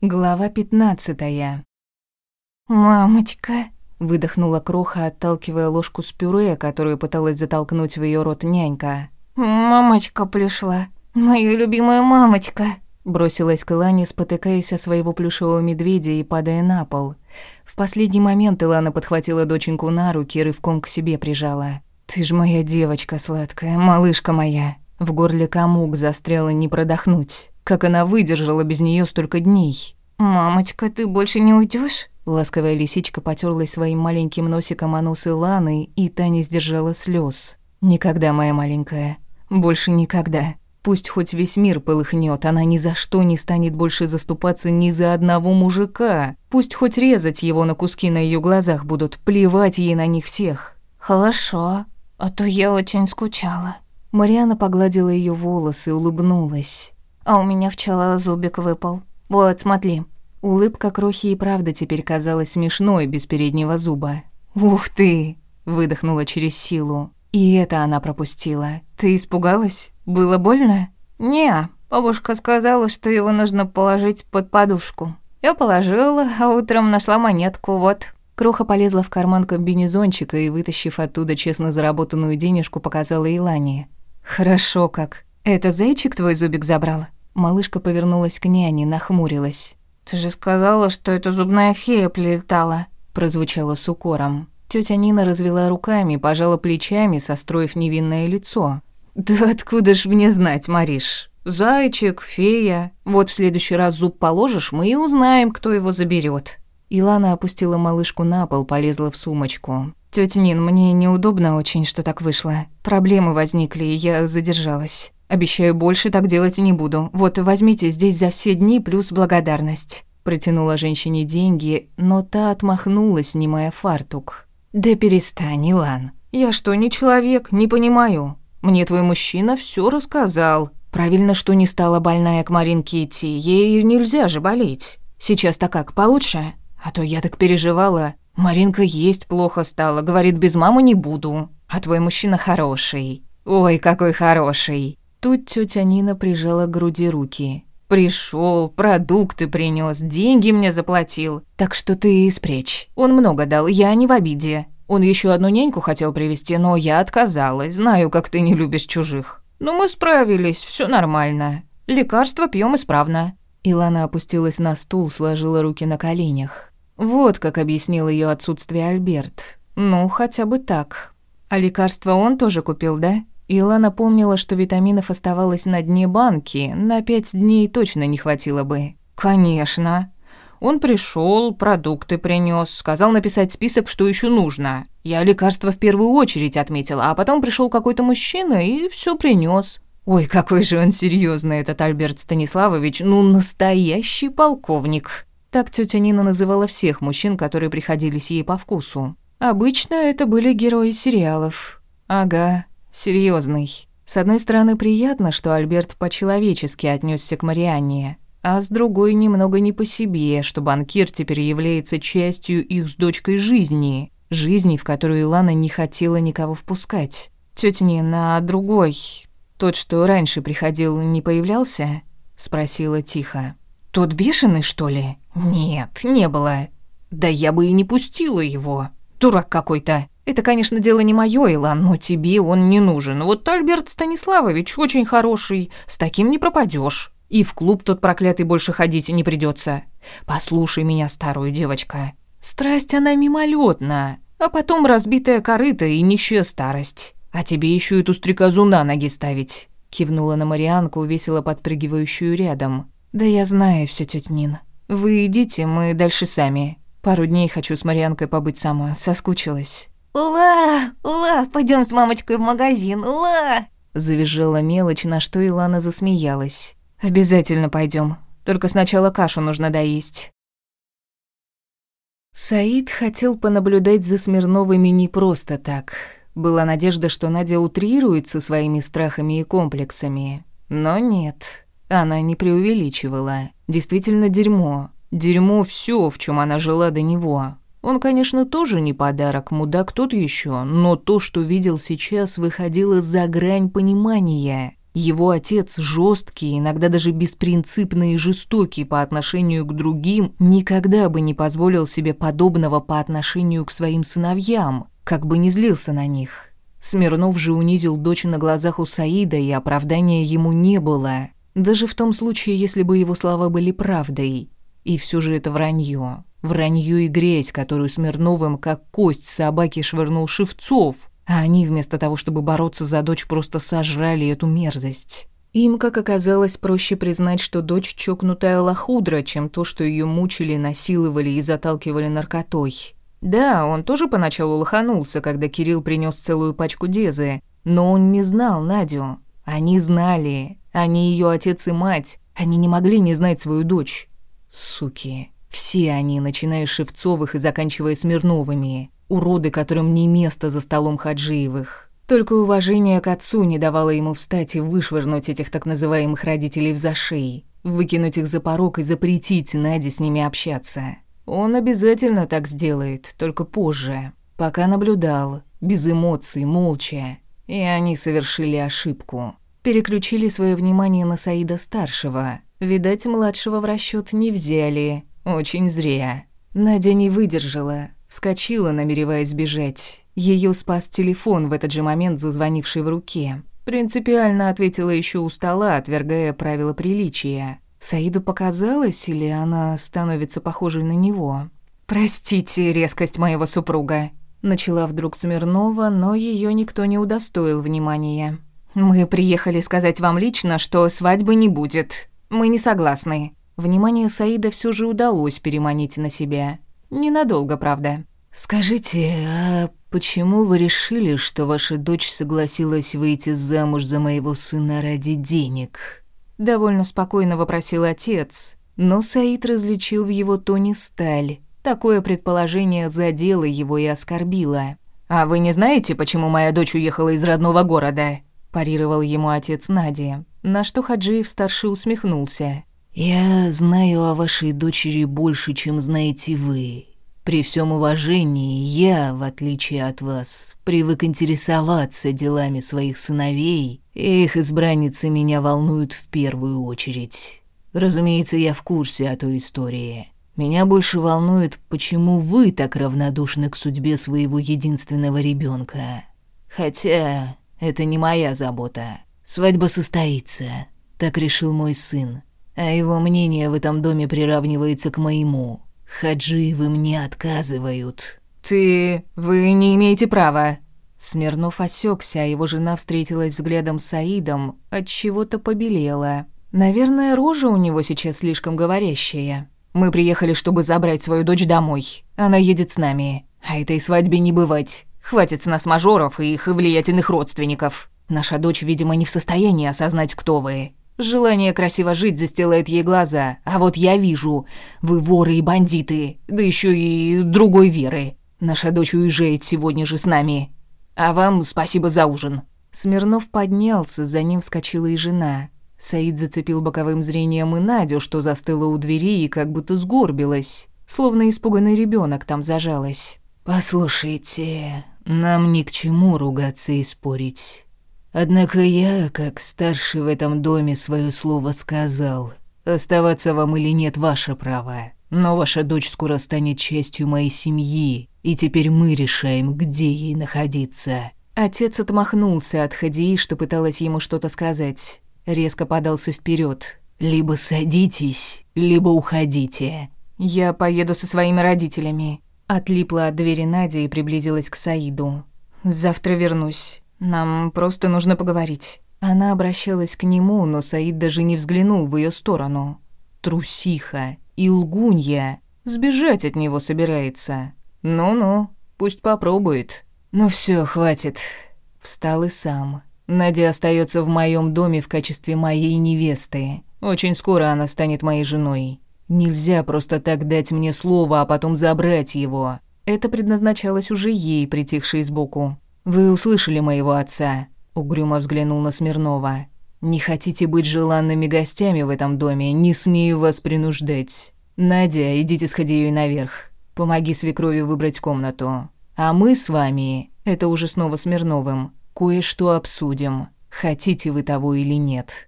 Глава пятнадцатая. «Мамочка!» — выдохнула Кроха, отталкивая ложку с пюре, которую пыталась затолкнуть в ее рот нянька. «Мамочка пришла! Моя любимая мамочка!» Бросилась к Илане, спотыкаясь о своего плюшевого медведя и падая на пол. В последний момент Илана подхватила доченьку на руки и рывком к себе прижала. «Ты ж моя девочка сладкая, малышка моя!» В горле комок застряла не продохнуть. Как она выдержала без нее столько дней? «Мамочка, ты больше не уйдешь? Ласковая лисичка потерлась своим маленьким носиком о нос Иланы, и та не сдержала слез. «Никогда, моя маленькая. Больше никогда. Пусть хоть весь мир полыхнет, она ни за что не станет больше заступаться ни за одного мужика. Пусть хоть резать его на куски на ее глазах будут, плевать ей на них всех». «Хорошо, а то я очень скучала». Мариана погладила ее волосы и улыбнулась. А у меня вчера зубик выпал. Вот, смотри». Улыбка Крохи и правда теперь казалась смешной без переднего зуба. «Ух ты!» – выдохнула через силу. И это она пропустила. «Ты испугалась? Было больно?» «Не, бабушка сказала, что его нужно положить под подушку. Я положила, а утром нашла монетку, вот». Кроха полезла в карман комбинезончика и, вытащив оттуда честно заработанную денежку, показала Илане. «Хорошо как. Это зайчик твой зубик забрал?» Малышка повернулась к няне, нахмурилась. «Ты же сказала, что это зубная фея прилетала», — прозвучало с укором. Тётя Нина развела руками, пожала плечами, состроив невинное лицо. «Да откуда ж мне знать, Мариш? Зайчик, фея. Вот в следующий раз зуб положишь, мы и узнаем, кто его заберет. Илана опустила малышку на пол, полезла в сумочку. «Тётя Нин, мне неудобно очень, что так вышло. Проблемы возникли, и я задержалась». Обещаю, больше так делать не буду. Вот, возьмите здесь за все дни плюс благодарность». Протянула женщине деньги, но та отмахнулась, снимая фартук. «Да перестань, Илан. Я что, не человек? Не понимаю. Мне твой мужчина все рассказал. Правильно, что не стала больная к Маринке идти. Ей нельзя же болеть. Сейчас-то как, получше? А то я так переживала. Маринка есть плохо стала, говорит, без мамы не буду. А твой мужчина хороший. Ой, какой хороший. Тут тетя Нина прижала к груди руки. Пришел, продукты принес, деньги мне заплатил. Так что ты спрячь. Он много дал, я не в обиде. Он еще одну няньку хотел привести, но я отказалась. Знаю, как ты не любишь чужих. Но мы справились, все нормально. Лекарства пьем исправно. Илана опустилась на стул, сложила руки на коленях. Вот как объяснил ее отсутствие Альберт. Ну, хотя бы так. А лекарства он тоже купил, да? Илана помнила, что витаминов оставалось на дне банки, на пять дней точно не хватило бы. «Конечно. Он пришел, продукты принес, сказал написать список, что еще нужно. Я лекарства в первую очередь отметила, а потом пришел какой-то мужчина и все принес. Ой, какой же он серьезный этот Альберт Станиславович, ну настоящий полковник. Так тетя Нина называла всех мужчин, которые приходились ей по вкусу. Обычно это были герои сериалов. Ага, серьезный. С одной стороны, приятно, что Альберт по-человечески отнесся к Марианне, а с другой немного не по себе, что банкир теперь является частью их с дочкой жизни, жизни, в которую Илана не хотела никого впускать. Тётя на другой, тот, что раньше приходил, не появлялся?» — спросила тихо. «Тот бешеный, что ли?» «Нет, не было. Да я бы и не пустила его. Дурак какой-то. Это, конечно, дело не моё, Илан, но тебе он не нужен. Вот Альберт Станиславович очень хороший, с таким не пропадёшь. И в клуб тот проклятый больше ходить не придётся. Послушай меня, старую девочка. Страсть она мимолетна, а потом разбитая корыта и нищая старость. А тебе ещё эту стрекозу на ноги ставить. Кивнула на Марианку, весело подпрыгивающую рядом. «Да я знаю всё, тётя Нин. Вы идите, мы дальше сами. Пару дней хочу с Марианкой побыть сама, соскучилась». «Ула! Ула! Пойдем с мамочкой в магазин! Ула!» Завизжала мелочь, на что Илана засмеялась. «Обязательно пойдем. Только сначала кашу нужно доесть». Саид хотел понаблюдать за Смирновыми не просто так. Была надежда, что Надя утрирует со своими страхами и комплексами. Но нет, она не преувеличивала. Действительно дерьмо. Дерьмо все, в чем она жила до него. Он, конечно, тоже не подарок, мудак тот еще, но то, что видел сейчас, выходило за грань понимания. Его отец жесткий, иногда даже беспринципный и жестокий по отношению к другим, никогда бы не позволил себе подобного по отношению к своим сыновьям, как бы не злился на них. Смирнов же унизил дочь на глазах у Саида, и оправдания ему не было. Даже в том случае, если бы его слова были правдой. И все же это вранье. Вранье и грязь, которую Смирновым, как кость собаки, швырнул Шевцов. А они, вместо того, чтобы бороться за дочь, просто сожрали эту мерзость. Им, как оказалось, проще признать, что дочь чокнутая лохудра, чем то, что ее мучили, насиловали и заталкивали наркотой. Да, он тоже поначалу лоханулся, когда Кирилл принес целую пачку дезы, но он не знал Надю. Они знали. Они ее отец и мать. Они не могли не знать свою дочь. Суки. Все они, начиная с Шевцовых и заканчивая Смирновыми. Уроды, которым не место за столом Хаджиевых. Только уважение к отцу не давало ему встать и вышвырнуть этих так называемых родителей в зашей, выкинуть их за порог и запретить Наде с ними общаться. Он обязательно так сделает, только позже. Пока наблюдал, без эмоций, молча. И они совершили ошибку. Переключили свое внимание на Саида-старшего. Видать, младшего в расчет не взяли. Очень зря. Надя не выдержала. Вскочила, намереваясь бежать. Ее спас телефон в этот же момент, зазвонивший в руке. Принципиально ответила еще у стола, отвергая правила приличия. Саиду показалось, или она становится похожей на него? «Простите резкость моего супруга», — начала вдруг Смирнова, но ее никто не удостоил внимания. «Мы приехали сказать вам лично, что свадьбы не будет. Мы не согласны». Внимание Саида все же удалось переманить на себя. Ненадолго, правда. «Скажите, а почему вы решили, что ваша дочь согласилась выйти замуж за моего сына ради денег?» Довольно спокойно вопросил отец, но Саид различил в его тоне сталь. Такое предположение задело его и оскорбило. «А вы не знаете, почему моя дочь уехала из родного города?» парировал ему отец Нади, на что Хаджиев-старший усмехнулся. «Я знаю о вашей дочери больше, чем знаете вы. При всем уважении, я, в отличие от вас, привык интересоваться делами своих сыновей, и их избранницы меня волнуют в первую очередь. Разумеется, я в курсе о той истории. Меня больше волнует, почему вы так равнодушны к судьбе своего единственного ребенка. Хотя это не моя забота. Свадьба состоится, так решил мой сын, а его мнение в этом доме приравнивается к моему. Хаджиевы мне отказывают». «Ты... вы не имеете права». Смирнов осекся, а его жена встретилась взглядом с Саидом, от чего-то побелела. Наверное, рожа у него сейчас слишком говорящая. Мы приехали, чтобы забрать свою дочь домой. Она едет с нами. А этой свадьбе не бывать. Хватит с нас мажоров и их влиятельных родственников. Наша дочь, видимо, не в состоянии осознать, кто вы. Желание красиво жить застилает ей глаза, а вот я вижу, вы воры и бандиты, да еще и другой веры. Наша дочь уезжает сегодня же с нами. А вам спасибо за ужин». Смирнов поднялся, за ним вскочила и жена. Саид зацепил боковым зрением и Надю, что застыла у двери и как будто сгорбилась, словно испуганный ребенок там зажалась. «Послушайте, нам ни к чему ругаться и спорить. Однако я, как старший в этом доме, свое слово сказал. Оставаться вам или нет ваше право. Но ваша дочь скоро станет частью моей семьи, и теперь мы решаем, где ей находиться». Отец отмахнулся от Хадии, что пыталась ему что-то сказать. Резко подался вперед. «Либо садитесь, либо уходите». «Я поеду со своими родителями». Отлипла от двери Надя и приблизилась к Саиду. «Завтра вернусь. Нам просто нужно поговорить». Она обращалась к нему, но Саид даже не взглянул в ее сторону. Трусиха и лгунья. Сбежать от него собирается. Ну-ну, пусть попробует. Ну все, хватит. Встал и сам. Надя остается в моем доме в качестве моей невесты. Очень скоро она станет моей женой. Нельзя просто так дать мне слово, а потом забрать его. Это предназначалось уже ей, притихшей сбоку. «Вы услышали моего отца», — угрюмо взглянул на Смирнова. «Не хотите быть желанными гостями в этом доме, не смею вас принуждать. Надя, идите с Ходеей наверх. Помоги свекрови выбрать комнату. А мы с вами, это уже снова Смирновым, кое-что обсудим. хотите вы того или нет.